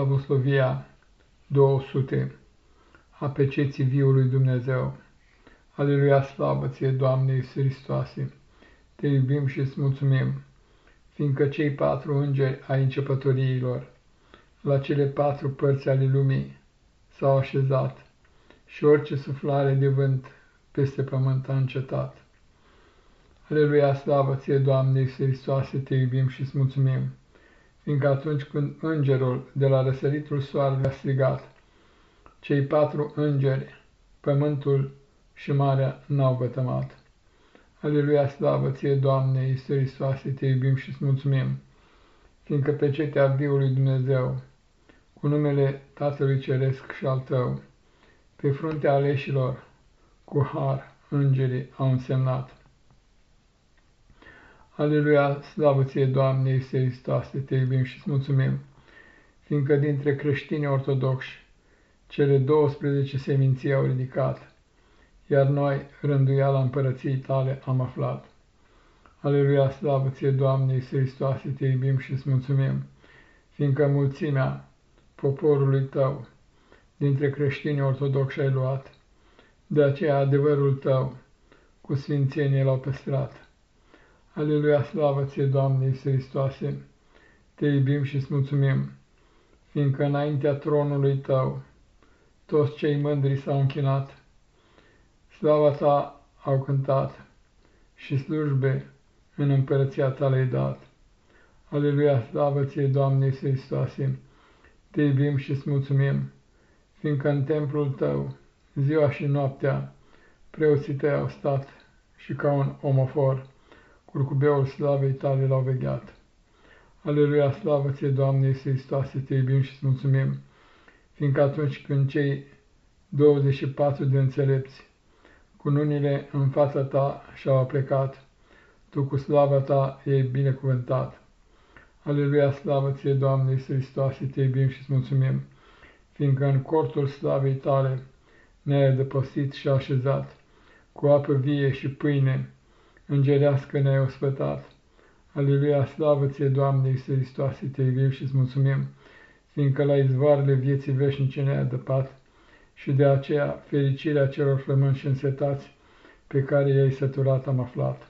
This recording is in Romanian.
Slavoslovia 200 a peceții viului Dumnezeu. Aleluia, slavă ție, Doamne Iisus Hristoase! Te iubim și îți mulțumim, fiindcă cei patru îngeri ai începătoriilor, la cele patru părți ale lumii, s-au așezat și orice suflare de vânt peste pământ a încetat. Aleluia, slavă ție, Doamne Iisus Hristoase, te iubim și îți mulțumim, fiindcă atunci când îngerul de la răsăritul soarelui a strigat, cei patru îngeri, pământul și marea n-au vătămat. Aleluia, slavă ție, Doamne, Iisus Hristoase, te iubim și îți mulțumim, fiindcă pe cetea viului Dumnezeu, cu numele Tatălui Ceresc și al Tău, pe fruntea aleșilor, cu har, îngerii au însemnat. Aleluia, slavă ție, Doamne, Iisus Hristoase, te iubim și îți mulțumim, fiindcă dintre creștini ortodoxi, cele 12 seminții au ridicat, iar noi rânduiala împărăției tale am aflat. Aleluia, slavă ție, Doamne Iisus Hristoase, te iubim și îți mulțumim, fiindcă mulțimea poporului tău dintre creștini ortodoxi ai luat, de aceea adevărul tău cu sfințenie l-au păstrat. Aleluia, slavă ție, Doamne Iisus Hristoase, te iubim și îți mulțumim, fiindcă înaintea tronului tău toți cei mândri s-au închinat, slava ta au cântat și slujbe în împărăția ta le-ai dat. Aleluia, slavă ție, Doamne Iisus Hristoase, te iubim și îți mulțumim, fiindcă în templul tău, ziua și noaptea, preoții tăi au stat și ca un omofor, curcubeul slavei tale l-au vegheat. Aleluia, slavă ție, Doamne Iisus Hristoase, te iubim și îți mulțumim, fiindcă atunci când cei 24 de înțelepți cu nunile în fața ta și-au plecat, tu cu slava ta ei binecuvântat. Aleluia, slavă ție, Doamne Iisus Hristoase, te iubim și îți mulțumim, fiindcă în cortul slavei tale ne-ai adăpostit și așezat, cu apă vie și pâine, îngerească ne-ai ospătat. Aleluia, slavă ție, Doamne Iisus Hristoase, te iubim și îți mulțumim, fiindcă la izvoarele vieții veșnice ne-ai adăpat și de aceea fericirea celor flămânși și însetați pe care i-ai săturat am aflat.